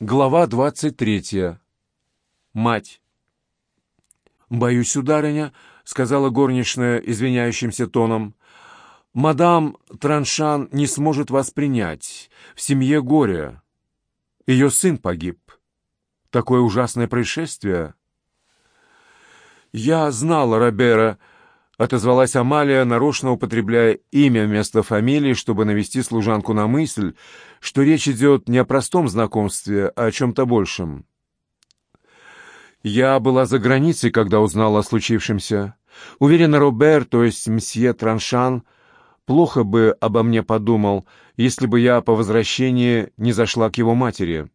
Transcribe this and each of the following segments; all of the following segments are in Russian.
Глава двадцать третья. Мать. «Боюсь, сударыня», — сказала горничная извиняющимся тоном, — «мадам Траншан не сможет вас принять. В семье горе. Ее сын погиб. Такое ужасное происшествие». «Я знала Робера», — отозвалась Амалия, нарочно употребляя имя вместо фамилии, чтобы навести служанку на мысль, что речь идет не о простом знакомстве, а о чем-то большем. «Я была за границей, когда узнала о случившемся. Уверена, Робер, то есть мсье Траншан, плохо бы обо мне подумал, если бы я по возвращении не зашла к его матери.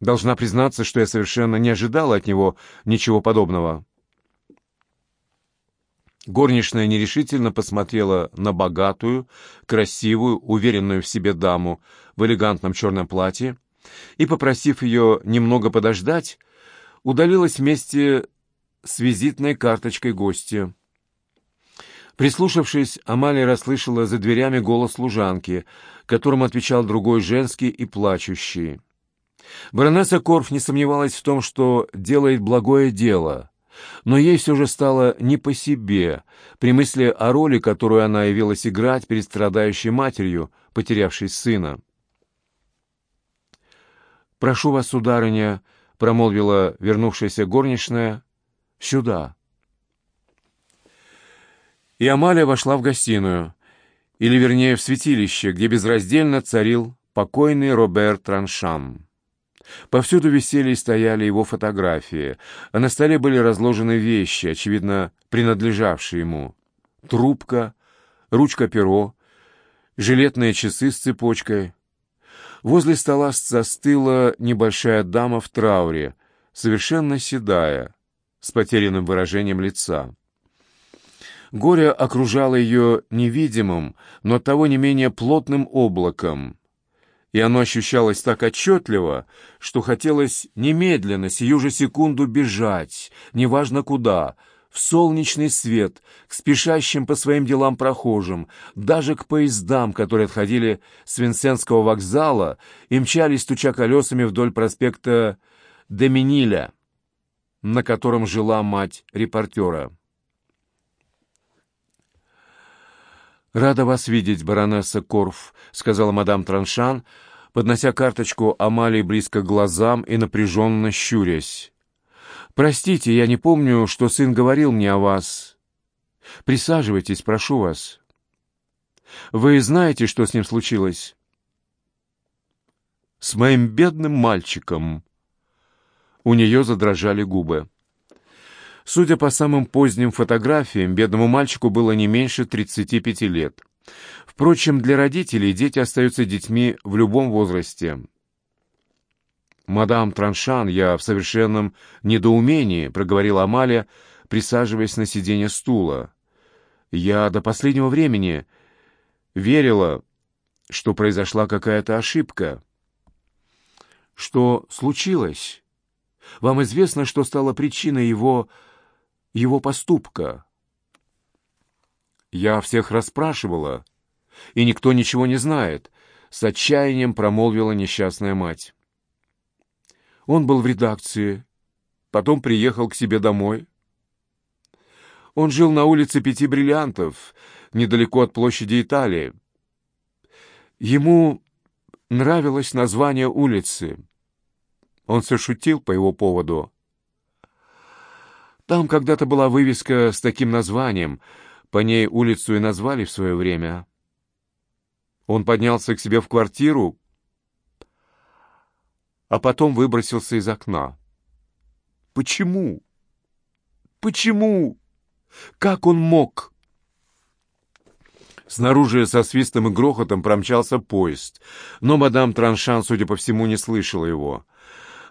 Должна признаться, что я совершенно не ожидала от него ничего подобного». Горничная нерешительно посмотрела на богатую, красивую, уверенную в себе даму в элегантном черном платье и, попросив ее немного подождать, удалилась вместе с визитной карточкой гостя. Прислушавшись, Амалия расслышала за дверями голос служанки, которому отвечал другой женский и плачущий. Баронесса Корф не сомневалась в том, что делает благое дело — но ей все же стало не по себе при мысли о роли, которую она явилась играть перед страдающей матерью, потерявшей сына. «Прошу вас, сударыня», — промолвила вернувшаяся горничная, — «сюда». И Амалия вошла в гостиную, или, вернее, в святилище, где безраздельно царил покойный Роберт Траншам. Повсюду висели и стояли его фотографии, а на столе были разложены вещи, очевидно, принадлежавшие ему. Трубка, ручка-перо, жилетные часы с цепочкой. Возле стола застыла небольшая дама в трауре, совершенно седая, с потерянным выражением лица. Горе окружало ее невидимым, но того не менее плотным облаком — и оно ощущалось так отчетливо, что хотелось немедленно, сию же секунду бежать, неважно куда, в солнечный свет, к спешащим по своим делам прохожим, даже к поездам, которые отходили с Винсентского вокзала и мчались, стуча колесами вдоль проспекта Доминиля, на котором жила мать репортера. «Рада вас видеть, баронесса Корф», — сказала мадам Траншан, поднося карточку Амалии близко к глазам и напряженно щурясь. «Простите, я не помню, что сын говорил мне о вас. Присаживайтесь, прошу вас. Вы знаете, что с ним случилось?» «С моим бедным мальчиком». У нее задрожали губы. Судя по самым поздним фотографиям, бедному мальчику было не меньше 35 лет. Впрочем, для родителей дети остаются детьми в любом возрасте. «Мадам Траншан, я в совершенном недоумении», — проговорила Амалия, присаживаясь на сиденье стула. «Я до последнего времени верила, что произошла какая-то ошибка». «Что случилось? Вам известно, что стало причиной его его поступка. Я всех расспрашивала, и никто ничего не знает, с отчаянием промолвила несчастная мать. Он был в редакции, потом приехал к себе домой. Он жил на улице Пяти Бриллиантов, недалеко от площади Италии. Ему нравилось название улицы. Он сошутил по его поводу. Там когда-то была вывеска с таким названием, по ней улицу и назвали в свое время. Он поднялся к себе в квартиру, а потом выбросился из окна. Почему? Почему? Как он мог? Снаружи со свистом и грохотом промчался поезд, но мадам Траншан, судя по всему, не слышала его.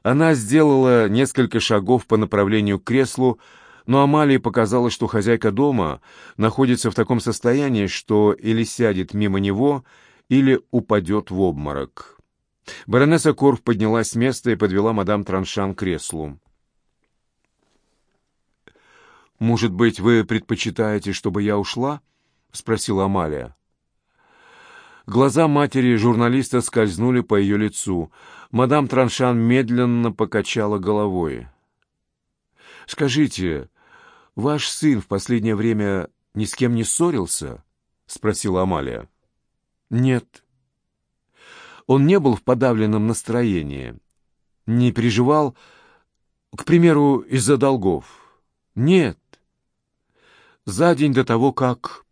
Она сделала несколько шагов по направлению к креслу, но Амалии показалось, что хозяйка дома находится в таком состоянии, что или сядет мимо него, или упадет в обморок. Баронесса Корф поднялась с места и подвела мадам Траншан к креслу. «Может быть, вы предпочитаете, чтобы я ушла?» — спросила Амалия. Глаза матери журналиста скользнули по ее лицу. Мадам Траншан медленно покачала головой. «Скажите, ваш сын в последнее время ни с кем не ссорился?» — спросила Амалия. «Нет». Он не был в подавленном настроении. Не переживал, к примеру, из-за долгов. Нет. За день до того, как...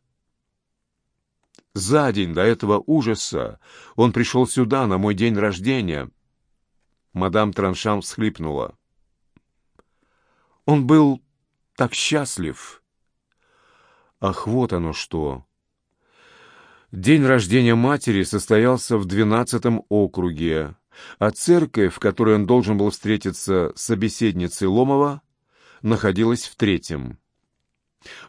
За день до этого ужаса он пришел сюда, на мой день рождения. Мадам Траншам всхлипнула. Он был так счастлив. Ах, вот оно что! День рождения матери состоялся в двенадцатом округе, а церковь, в которой он должен был встретиться с собеседницей Ломова, находилась в третьем.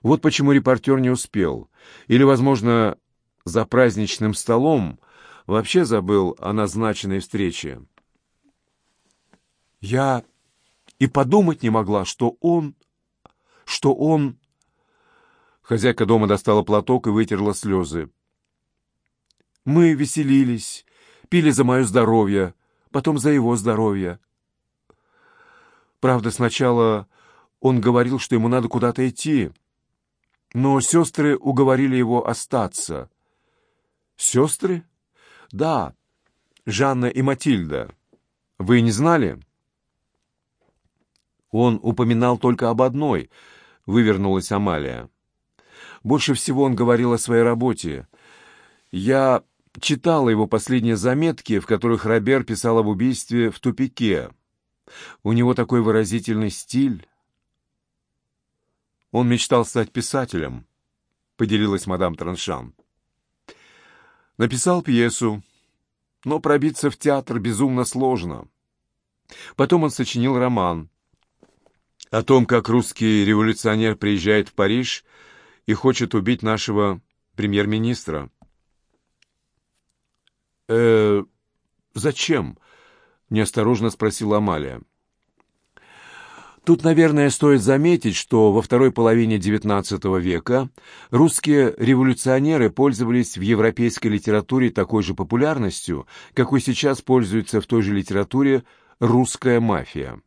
Вот почему репортер не успел. Или, возможно, за праздничным столом вообще забыл о назначенной встрече. Я и подумать не могла, что он... что он... Хозяйка дома достала платок и вытерла слезы. Мы веселились, пили за мое здоровье, потом за его здоровье. Правда, сначала он говорил, что ему надо куда-то идти, но сестры уговорили его остаться. Сестры? Да, Жанна и Матильда. Вы не знали? Он упоминал только об одной, вывернулась Амалия. Больше всего он говорил о своей работе. Я читала его последние заметки, в которых Робер писал об убийстве в тупике. У него такой выразительный стиль. Он мечтал стать писателем, поделилась мадам Траншан. Написал пьесу, но пробиться в театр безумно сложно. Потом он сочинил роман о том, как русский революционер приезжает в Париж и хочет убить нашего премьер-министра. «Э, зачем?» — неосторожно спросила Амалия. Тут, наверное, стоит заметить, что во второй половине XIX века русские революционеры пользовались в европейской литературе такой же популярностью, какой сейчас пользуется в той же литературе русская мафия.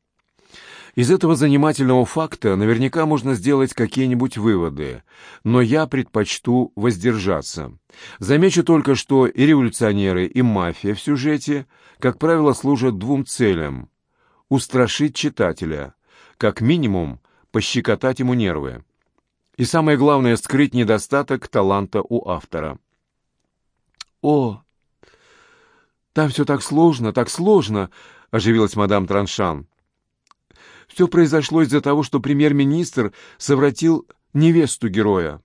Из этого занимательного факта наверняка можно сделать какие-нибудь выводы, но я предпочту воздержаться. Замечу только, что и революционеры, и мафия в сюжете, как правило, служат двум целям – устрашить читателя, как минимум пощекотать ему нервы. И самое главное – скрыть недостаток таланта у автора. «О, там все так сложно, так сложно!» – оживилась мадам Траншан. Все произошло из-за того, что премьер-министр совратил невесту героя.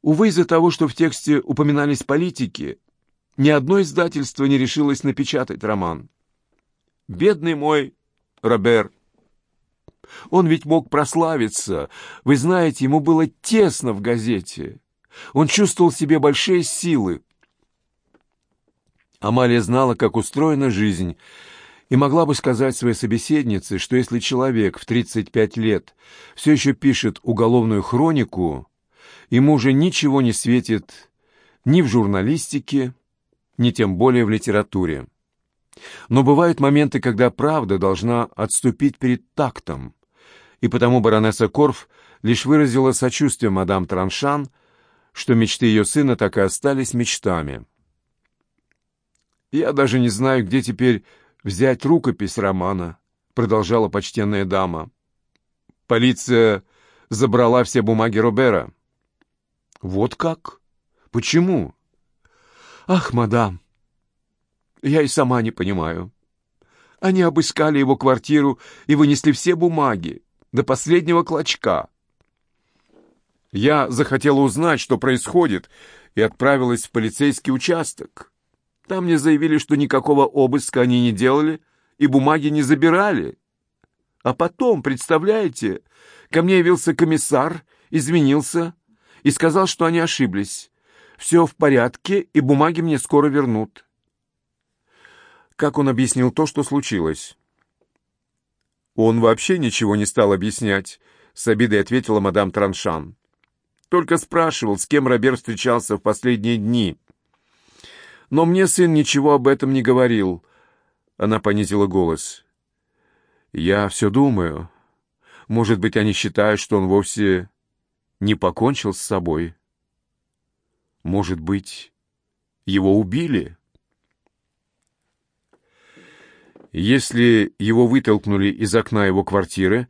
Увы, из-за того, что в тексте упоминались политики, ни одно издательство не решилось напечатать роман. Бедный мой Робер. Он ведь мог прославиться. Вы знаете, ему было тесно в газете. Он чувствовал в себе большие силы. Амалия знала, как устроена жизнь, и могла бы сказать своей собеседнице, что если человек в 35 лет все еще пишет уголовную хронику, ему уже ничего не светит ни в журналистике, ни тем более в литературе. Но бывают моменты, когда правда должна отступить перед тактом, и потому баронесса Корф лишь выразила сочувствие мадам Траншан, что мечты ее сына так и остались мечтами. «Я даже не знаю, где теперь взять рукопись романа», — продолжала почтенная дама. «Полиция забрала все бумаги Робера». «Вот как? Почему?» «Ах, мадам, я и сама не понимаю. Они обыскали его квартиру и вынесли все бумаги, до последнего клочка. Я захотела узнать, что происходит, и отправилась в полицейский участок. Там мне заявили, что никакого обыска они не делали и бумаги не забирали. А потом, представляете, ко мне явился комиссар, извинился и сказал, что они ошиблись. Все в порядке, и бумаги мне скоро вернут. Как он объяснил то, что случилось? Он вообще ничего не стал объяснять, с обидой ответила мадам Траншан. Только спрашивал, с кем Робер встречался в последние дни. Но мне сын ничего об этом не говорил. Она понизила голос. Я все думаю. Может быть, они считают, что он вовсе не покончил с собой. Может быть, его убили? Если его вытолкнули из окна его квартиры,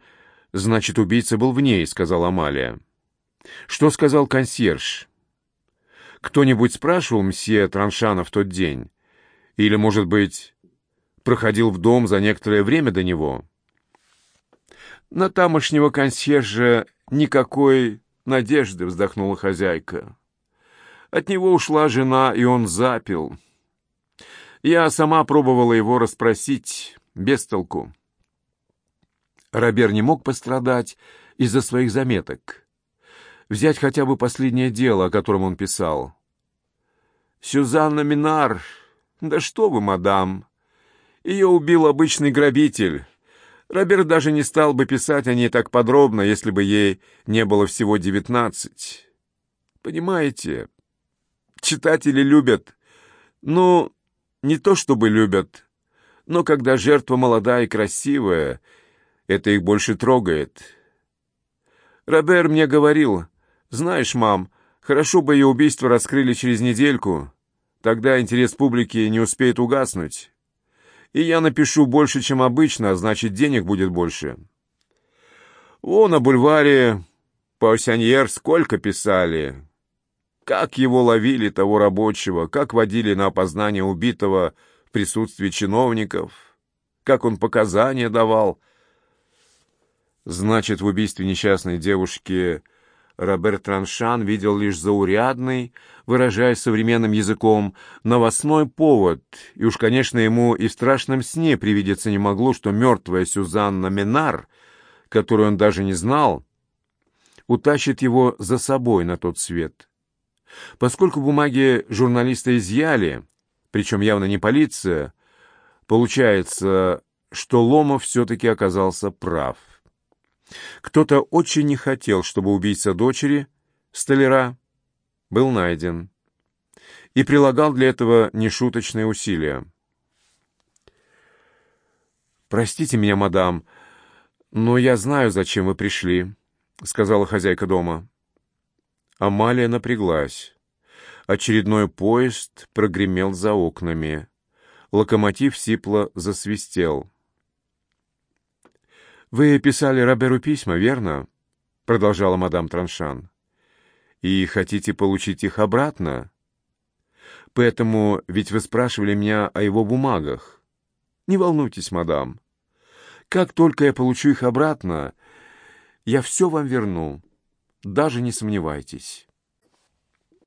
значит, убийца был в ней, сказала Амалия. Что сказал консьерж? Кто-нибудь спрашивал мсье Траншана в тот день? Или, может быть, проходил в дом за некоторое время до него? На тамошнего консьержа никакой надежды, вздохнула хозяйка. От него ушла жена, и он запил. Я сама пробовала его расспросить, без толку. Робер не мог пострадать из-за своих заметок. Взять хотя бы последнее дело, о котором он писал. «Сюзанна Минар, да что вы, мадам! Ее убил обычный грабитель. Роберт даже не стал бы писать о ней так подробно, если бы ей не было всего девятнадцать. Понимаете, читатели любят. Ну, не то чтобы любят, но когда жертва молодая и красивая, это их больше трогает. Робер мне говорил, знаешь, мам, хорошо бы ее убийство раскрыли через недельку, тогда интерес публики не успеет угаснуть. И я напишу больше, чем обычно, а значит, денег будет больше. О, на бульваре Паусяньер сколько писали. Как его ловили, того рабочего, как водили на опознание убитого в присутствии чиновников, как он показания давал. Значит, в убийстве несчастной девушки Роберт Траншан видел лишь заурядный, выражаясь современным языком, новостной повод, и уж, конечно, ему и в страшном сне привидеться не могло, что мертвая Сюзанна Минар, которую он даже не знал, утащит его за собой на тот свет. Поскольку бумаги журналиста изъяли, причем явно не полиция, получается, что Ломов все-таки оказался прав. Кто-то очень не хотел, чтобы убийца дочери, столяра, был найден и прилагал для этого нешуточные усилия. «Простите меня, мадам, но я знаю, зачем вы пришли», — сказала хозяйка дома. Амалия напряглась. Очередной поезд прогремел за окнами. Локомотив сипло засвистел. «Вы писали Роберу письма, верно?» — продолжала мадам Траншан. «И хотите получить их обратно? Поэтому ведь вы спрашивали меня о его бумагах. Не волнуйтесь, мадам. Как только я получу их обратно, я все вам верну. Даже не сомневайтесь».